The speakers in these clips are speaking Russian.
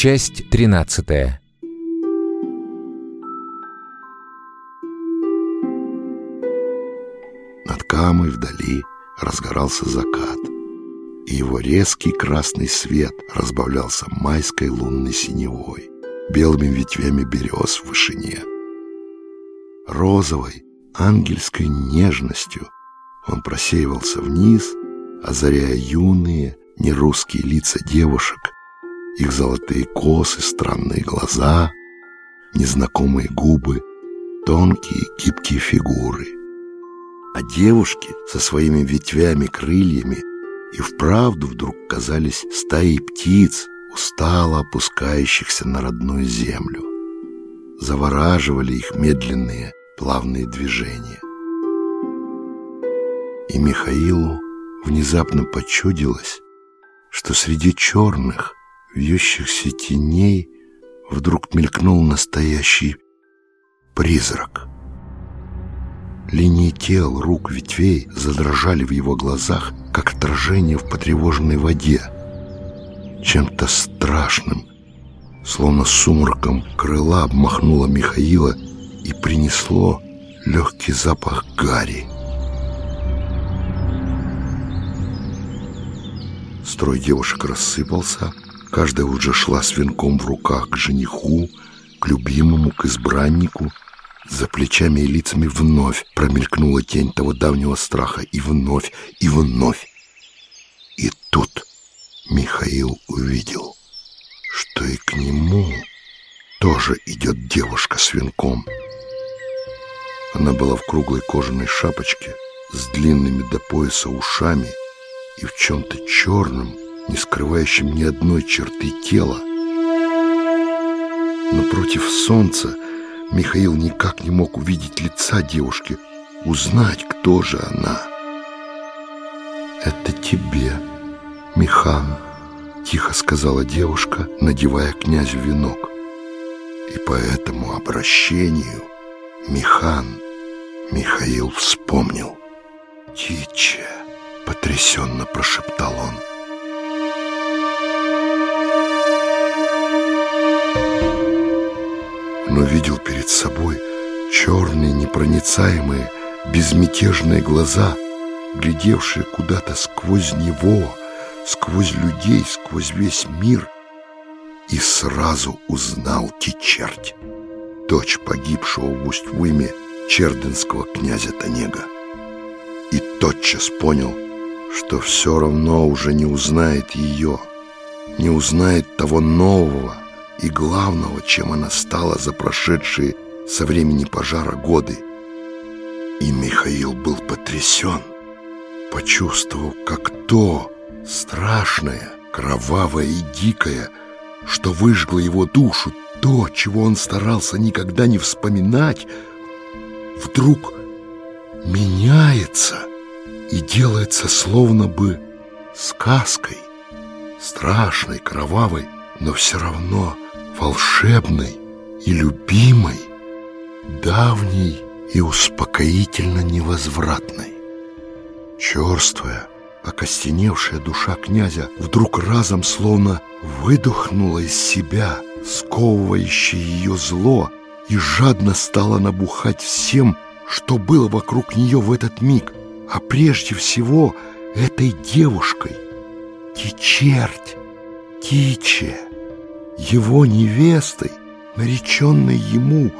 Часть тринадцатая. Над Камой вдали разгорался закат, и его резкий красный свет разбавлялся майской лунной синевой, белыми ветвями берез в вышине. Розовой, ангельской нежностью он просеивался вниз, озаряя юные, нерусские лица девушек, их золотые косы, странные глаза, незнакомые губы, тонкие гибкие фигуры. А девушки со своими ветвями, крыльями и вправду вдруг казались стаей птиц, устало опускающихся на родную землю. Завораживали их медленные, плавные движения. И Михаилу внезапно почудилось, что среди черных, вьющихся теней вдруг мелькнул настоящий призрак. Линии тел, рук, ветвей задрожали в его глазах, как отражение в потревоженной воде. Чем-то страшным, словно сумраком крыла обмахнуло Михаила и принесло легкий запах гари. Строй девушек рассыпался, каждая уже шла с венком в руках к жениху, к любимому, к избраннику. За плечами и лицами вновь промелькнула тень того давнего страха, и вновь, и вновь. И тут Михаил увидел, что и к нему тоже идет девушка с венком. Она была в круглой кожаной шапочке с длинными до пояса ушами и в чем-то черном, не скрывающем ни одной черты тела. Но против солнца Михаил никак не мог увидеть лица девушки, узнать, кто же она. «Это тебе, Михан», — тихо сказала девушка, надевая князю венок. И по этому обращению Михан Михаил вспомнил. «Тиче!» — потрясенно прошептал он. Он увидел перед собой черные, непроницаемые, безмятежные глаза, глядевшие куда-то сквозь него, сквозь людей, сквозь весь мир, и сразу узнал Тичерть, дочь погибшего в Усть-Уйме черденского князя Танега. И тотчас понял, что все равно уже не узнает ее, не узнает того нового и главного, чем она стала за прошедшие со времени пожара годы. И Михаил был потрясен, почувствовав, как то страшное, кровавое и дикое, что выжгло его душу, то, чего он старался никогда не вспоминать, вдруг меняется и делается словно бы сказкой, страшной, кровавой, но все равно волшебной и любимой, давней и успокоительно невозвратной. Черствая, окостеневшая душа князя вдруг разом словно выдохнула из себя сковывающее ее зло и жадно стала набухать всем, что было вокруг нее в этот миг, а прежде всего этой девушкой. Тичерть, Тиче, его невестой, нареченной ему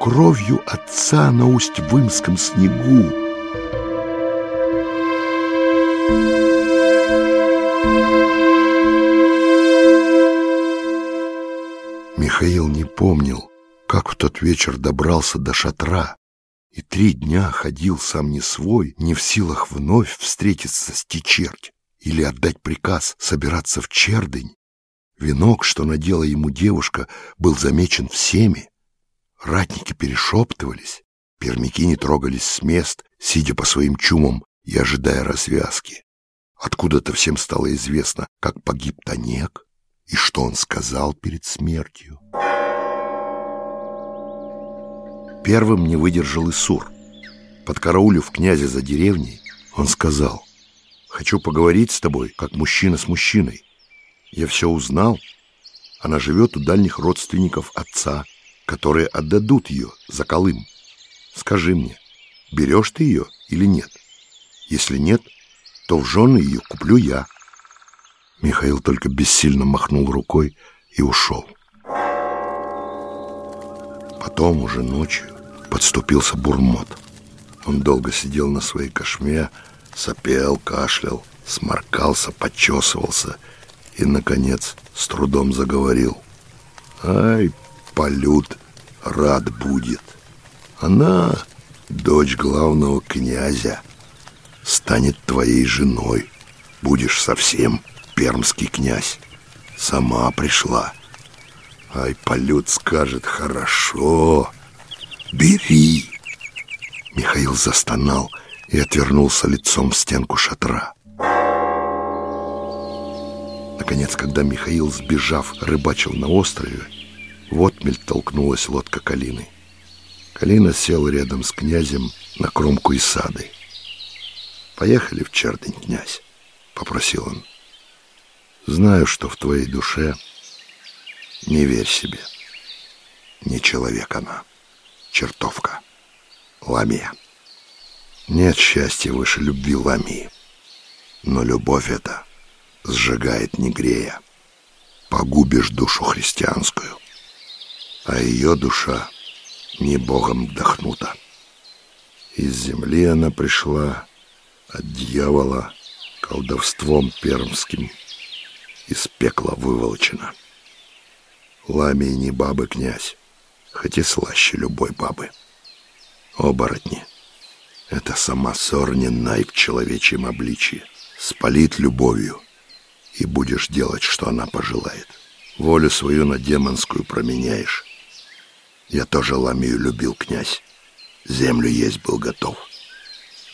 кровью отца на Усть-Вымском снегу. Михаил не помнил, как в тот вечер добрался до шатра, и три дня ходил сам не свой, не в силах вновь встретиться с Тичерть или отдать приказ собираться в Чердынь. Венок, что надела ему девушка, был замечен всеми. Ратники перешептывались, пермяки не трогались с мест, сидя по своим чумам и ожидая развязки. Откуда-то всем стало известно, как погиб Танек и что он сказал перед смертью. Первым не выдержал Исур. Подкараулив князя за деревней, он сказал, «Хочу поговорить с тобой, как мужчина с мужчиной. Я все узнал, Она живет у дальних родственников отца, которые отдадут ее за Колым. Скажи мне, берешь ты ее или нет? Если нет, то в жены ее куплю я. Михаил только бессильно махнул рукой и ушел. Потом уже ночью подступился бурмот. Он долго сидел на своей кошме, сопел, кашлял, сморкался, почесывался и, наконец, с трудом заговорил. «Ай, полют, рад будет. Она, дочь главного князя, станет твоей женой. Будешь совсем пермский князь. Сама пришла. Ай, полют скажет, хорошо. Бери. Михаил застонал и отвернулся лицом в стенку шатра. Наконец, когда Михаил, сбежав, рыбачил на острове, в отмель толкнулась лодка Калины. Калина сел рядом с князем на кромку Исады. «Поехали в Чердень, князь», — попросил он. «Знаю, что в твоей душе не верь себе. Не человек она, чертовка, ламия. Нет счастья выше любви ламии, но любовь эта сжигает не грея. Погубишь душу христианскую, а ее душа не Богом вдохнута. Из земли она пришла от дьявола колдовством пермским из пекла выволочена. Ламий не бабы князь, хоть и слаще любой бабы. Оборотни — это сама Сорнинай в человечьем обличье. Спалит любовью, и будешь делать, что она пожелает. Волю свою на демонскую променяешь. Я тоже Ламию любил, князь. Землю есть был готов,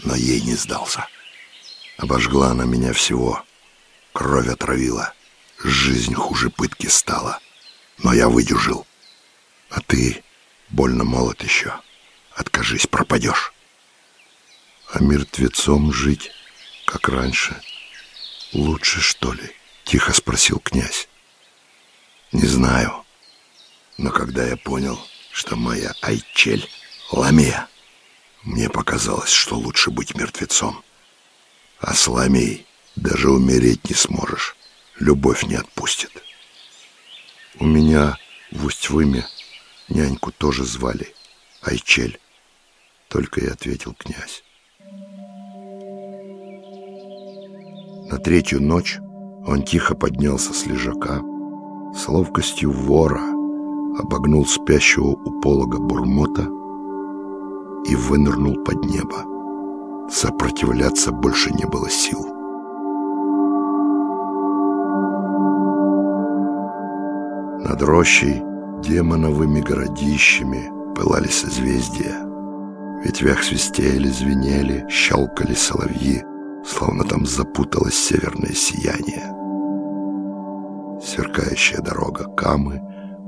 но ей не сдался. Обожгла она меня всего, кровь отравила, жизнь хуже пытки стала. Но я выдержал. А ты больно молод еще. Откажись, пропадешь. А мертвецом жить, как раньше, лучше, что ли? Тихо спросил князь. Не знаю. Но когда я понял, что моя Айчель — ламия, мне показалось, что лучше быть мертвецом. А с ламией даже умереть не сможешь. Любовь не отпустит. У меня в Усть-Выме няньку тоже звали Айчель. Только и ответил князь. На третью ночь он тихо поднялся с лежака, с ловкостью вора обогнул спящего у полога бурмота и вынырнул под небо. Сопротивляться больше не было сил. Над рощей демоновыми городищами пылали созвездия. В ветвях свистели, звенели, щелкали соловьи, словно там запуталось северное сияние. Сверкающая дорога Камы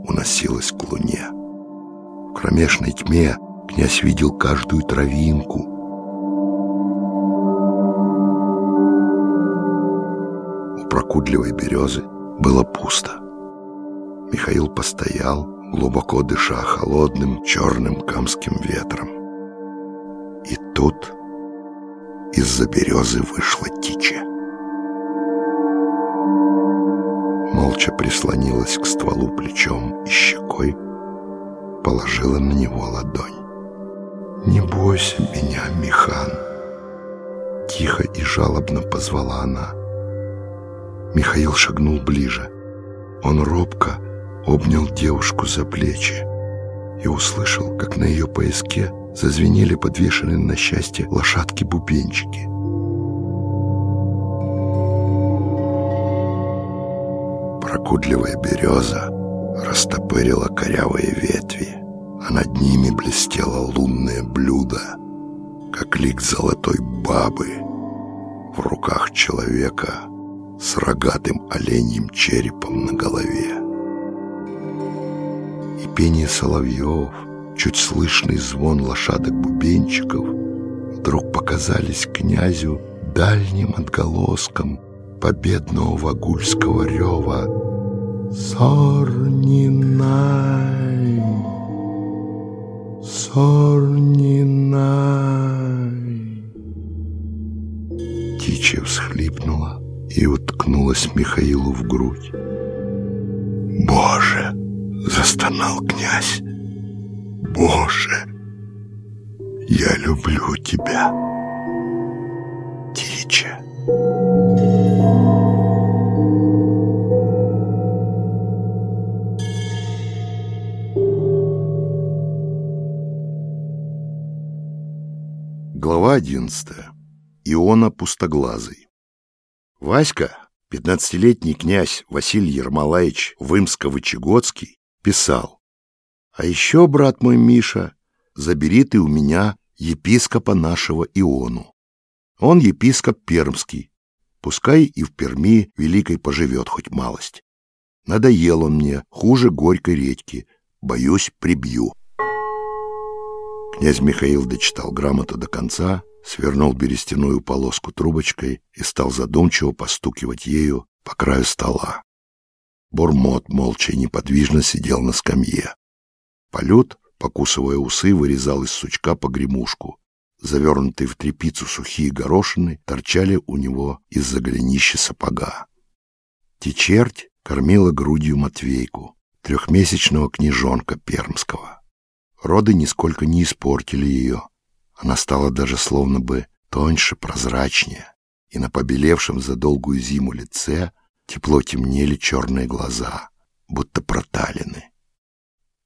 уносилась к луне. В кромешной тьме князь видел каждую травинку. У прокудливой березы было пусто. Михаил постоял, глубоко дыша холодным черным камским ветром. И тут из-за березы вышла Тича. Молча прислонилась к стволу плечом и щекой, положила на него ладонь. «Не бойся меня, Михан!» Тихо и жалобно позвала она. Михаил шагнул ближе. Он робко обнял девушку за плечи и услышал, как на ее пояске зазвенели подвешенные на счастье лошадки-бубенчики. Прокудливая береза растопырила корявые ветви, а над ними блестело лунное блюдо, как лик золотой бабы в руках человека с рогатым оленьим черепом на голове пение соловьев, чуть слышный звон лошадок-бубенчиков вдруг показались князю дальним отголоском победного вагульского рева. Сорнинай, Сорнинай. Тича всхлипнула и уткнулась Михаилу в грудь. «Боже!» — застонал князь. «Боже! Я люблю тебя, Тича!» Глава одиннадцатая. Иона Пустоглазый. Васька, пятнадцатилетний князь Василий Ермолаевич Вымско-Вычегодский, писал. «А еще, брат мой Миша, забери ты у меня епископа нашего Иону. Он епископ пермский, пускай и в Перми великой поживет хоть малость. Надоел он мне, хуже горькой редьки, боюсь, прибью». Князь Михаил дочитал грамоту до конца, свернул берестяную полоску трубочкой и стал задумчиво постукивать ею по краю стола. Бурмот молча и неподвижно сидел на скамье. Полют, покусывая усы, вырезал из сучка погремушку. Завернутые в тряпицу сухие горошины торчали у него из-за голенища сапога. Течерть кормила грудью Матвейку, трехмесячного княжонка пермского. Роды нисколько не испортили ее. Она стала даже словно бы тоньше, прозрачнее, и на побелевшем за долгую зиму лице тепло темнели черные глаза, будто проталины. —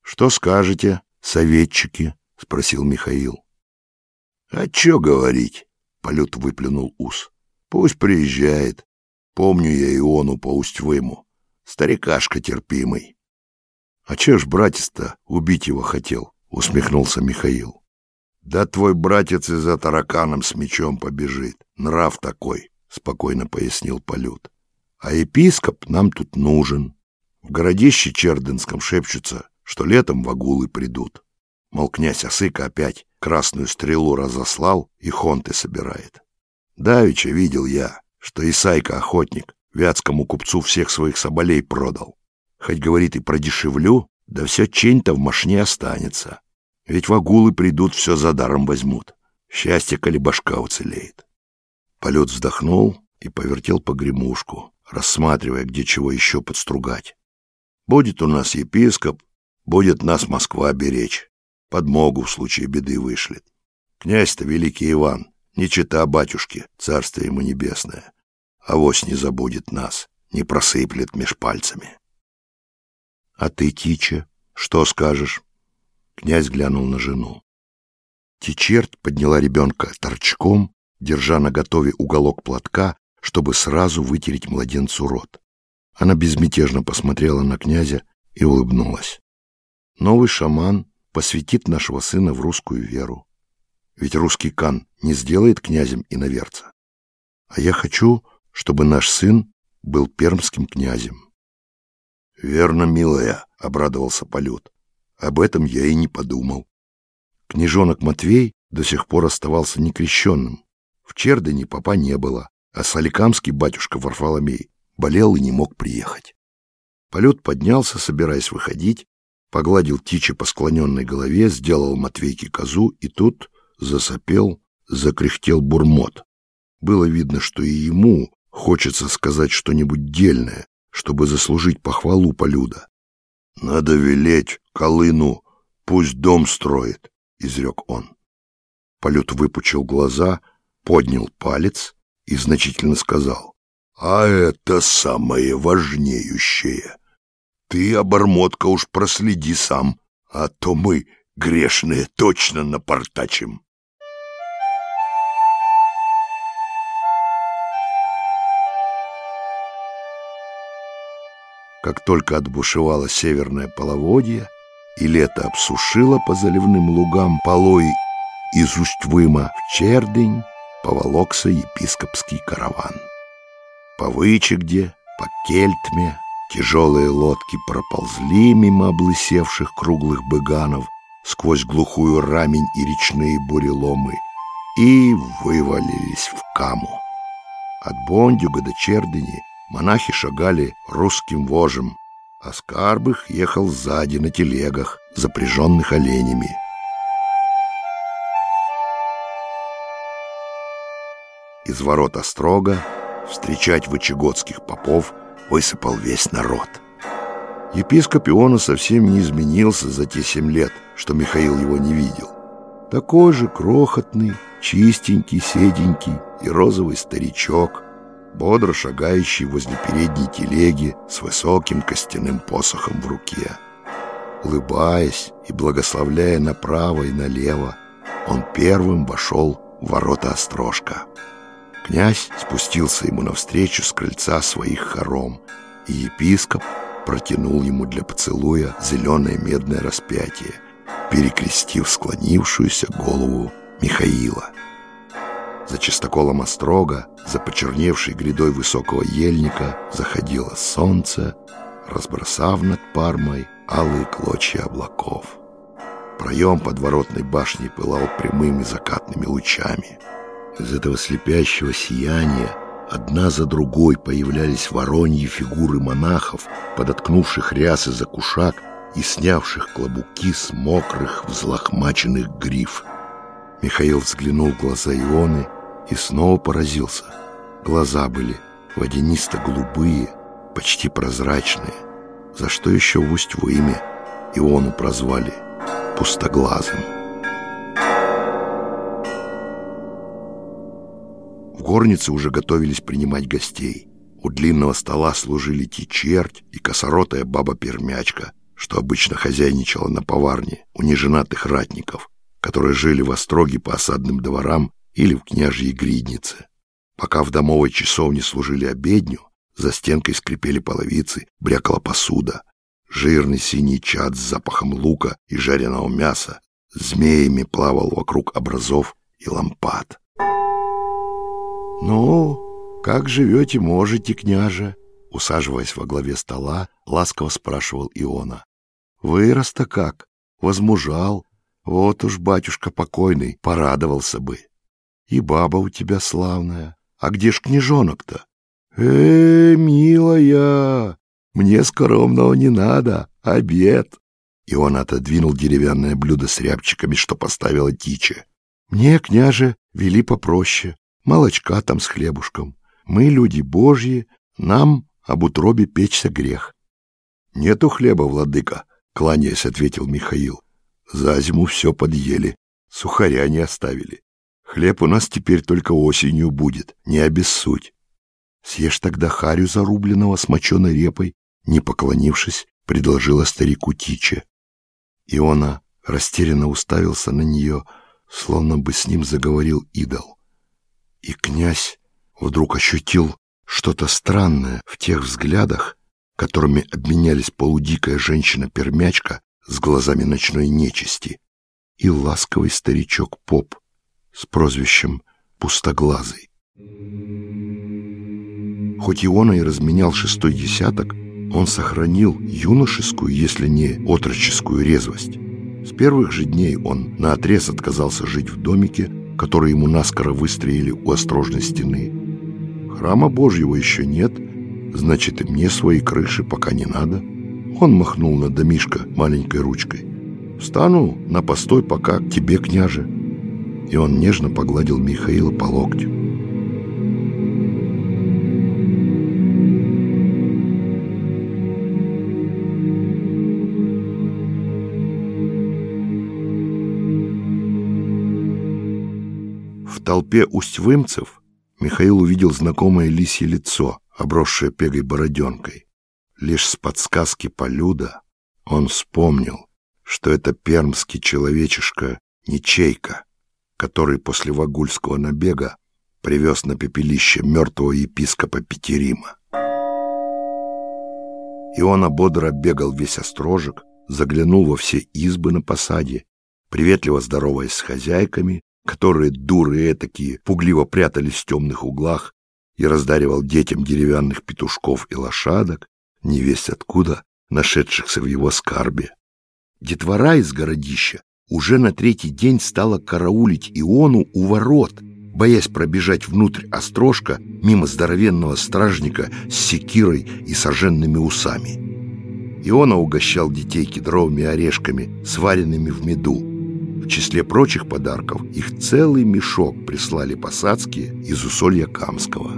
Что скажете, советчики? — спросил Михаил. — А чё говорить? — Полет выплюнул ус. — Пусть приезжает. Помню я Иону по Усть-Выму. Старикашка терпимый. — А чё ж братец-то убить его хотел? усмехнулся Михаил. Да твой братец и за тараканом с мечом побежит. Нрав такой, спокойно пояснил Полют. А епископ нам тут нужен. В городище Чердынском шепчутся, что летом вагулы придут. Мол, князь Осыка опять красную стрелу разослал и хонты собирает. Давича видел я, что Исайка-охотник вятскому купцу всех своих соболей продал. Хоть, говорит, и продешевлю, да все чень-то в машине останется. Ведь вагулы придут, все за даром возьмут. Счастье, коли башка уцелеет. Полет вздохнул и повертел погремушку, рассматривая, где чего еще подстругать. Будет у нас епископ, будет нас Москва беречь. Подмогу в случае беды вышлет. Князь-то великий Иван, не чита батюшки, царствие ему небесное. Авось не забудет нас, не просыплет меж пальцами. — А ты, Тича, что скажешь? Князь глянул на жену. Тичерть подняла ребенка торчком, держа на готове уголок платка, чтобы сразу вытереть младенцу рот. Она безмятежно посмотрела на князя и улыбнулась. Новый шаман посвятит нашего сына в русскую веру. Ведь русский кан не сделает князем иноверца. А я хочу, чтобы наш сын был пермским князем. — Верно, милая, — обрадовался полет. Об этом я и не подумал. Княжонок Матвей до сих пор оставался некрещенным. В Чердыне папа не было, а Соликамский батюшка Варфоломей болел и не мог приехать. Полет поднялся, собираясь выходить, погладил Тичи по склоненной голове, сделал Матвейке козу, и тут засопел, закряхтел бурмот. Было видно, что и ему хочется сказать что-нибудь дельное, чтобы заслужить похвалу Полюда. Надо велеть Колыну, пусть дом строит, — изрек он. Полют выпучил глаза, поднял палец и значительно сказал. — А это самое важнеющее. Ты, обормотка, уж проследи сам, а то мы, грешные, точно напортачим. Как только отбушевало северное половодье, и лето обсушило по заливным лугам полой из Усть-Выма в Чердень, поволокся епископский караван. По Вычегде, по Кельтме тяжелые лодки проползли мимо облысевших круглых быганов сквозь глухую рамень и речные буреломы и вывалились в Каму. От Бондюга до Чердыни монахи шагали русским вожем, а Скарбых ехал сзади на телегах, запряженных оленями. Из ворот Острога встречать вычегодских попов высыпал весь народ. Епископ Иона совсем не изменился за те семь лет, что Михаил его не видел. Такой же крохотный, чистенький, седенький и розовый старичок, бодро шагающий возле передней телеги с высоким костяным посохом в руке. Улыбаясь и благословляя направо и налево, он первым вошел в ворота Острожка. Князь спустился ему навстречу с крыльца своих хором, и епископ протянул ему для поцелуя зеленое медное распятие, перекрестив склонившуюся голову Михаила. За чистоколом острога, за почерневшей грядой высокого ельника, заходило солнце, разбросав над Пармой алые клочья облаков. Проем подворотной башни пылал прямыми закатными лучами. Из этого слепящего сияния одна за другой появлялись вороньи фигуры монахов, подоткнувших рясы за кушак и снявших клобуки с мокрых, взлохмаченных гриф. Михаил взглянул в глаза Ионы и снова поразился. Глаза были водянисто-голубые, почти прозрачные, за что еще в Усть-Войме Иону прозвали «пустоглазым». В горнице уже готовились принимать гостей. У длинного стола служили течерть и косоротая баба-пермячка, что обычно хозяйничала на поварне у неженатых ратников, которые жили в остроге по осадным дворам или в княжьей гриднице. Пока в домовой часовне служили обедню, за стенкой скрипели половицы, брякала посуда. Жирный синий чад с запахом лука и жареного мяса змеями плавал вокруг образов и лампад. «Ну, как живете, можете, княже?» Усаживаясь во главе стола, ласково спрашивал Иона. «Вырос-то как? Возмужал? Вот уж батюшка покойный порадовался бы. И баба у тебя славная. А где ж княжонок-то?» «Э, милая, мне скоромного не надо, обед!» И он отодвинул деревянное блюдо с рябчиками, что поставила Тича. «Мне, княже, вели попроще, молочка там с хлебушком. Мы люди божьи, нам об утробе печься грех. — Нету хлеба, владыка, — кланяясь, ответил Михаил. — За зиму все подъели, сухаря не оставили. Хлеб у нас теперь только осенью будет, не обессудь. Съешь тогда харю зарубленного с моченой репой, не поклонившись, предложила старику Тиче. Иона растерянно уставился на нее, словно бы с ним заговорил идол. И князь вдруг ощутил что-то странное в тех взглядах, которыми обменялись полудикая женщина-пермячка с глазами ночной нечисти и ласковый старичок-поп с прозвищем Пустоглазый. Хоть Иона и разменял шестой десяток, он сохранил юношескую, если не отроческую резвость. С первых же дней он наотрез отказался жить в домике, который ему наскоро выстроили у острожной стены. Храма Божьего еще нет, значит и мне своей крыши пока не надо. Он махнул на домишко маленькой ручкой. «Встану на постой пока к тебе, княже». И он нежно погладил Михаила по локтю. Толпе усть-вымцев Михаил увидел знакомое лисье лицо, обросшее пегой бороденкой. Лишь с подсказки Полюда он вспомнил, что это пермский человечишка Ничейка, который после вагульского набега привез на пепелище мертвого епископа Петерима. И он ободро бегал весь острожек, заглянул во все избы на посаде, приветливо здороваясь с хозяйками, которые, дуры этакие, пугливо прятались в темных углах, и раздаривал детям деревянных петушков и лошадок, не весть откуда, нашедшихся в его скарбе. Детвора из городища уже на третий день стала караулить Иону у ворот, боясь пробежать внутрь острожка мимо здоровенного стражника с секирой и соженными усами. Иона угощал детей кедровыми орешками, сваренными в меду. В числе прочих подарков их целый мешок прислали посадские из усолья Камского.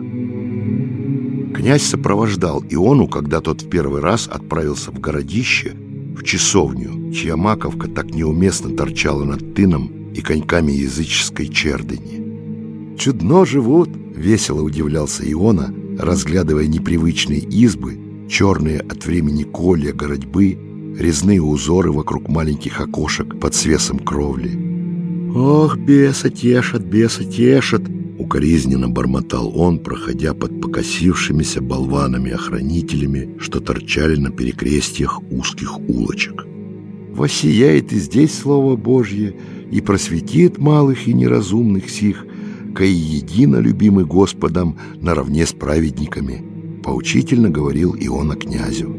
Князь сопровождал Иону, когда тот в первый раз отправился в городище, в часовню, чья маковка так неуместно торчала над тыном и коньками языческой чердыни. «Чудно живут!» — весело удивлялся Иона, разглядывая непривычные избы, черные от времени колья городьбы, резные узоры вокруг маленьких окошек под свесом кровли. «Ох, беса тешат, беса тешат!» Укоризненно бормотал он, проходя под покосившимися болванами-охранителями, что торчали на перекрестьях узких улочек. «Воссияет и здесь Слово Божье, и просветит малых и неразумных сих, каи едино любимый Господом наравне с праведниками», поучительно говорил Иона князю.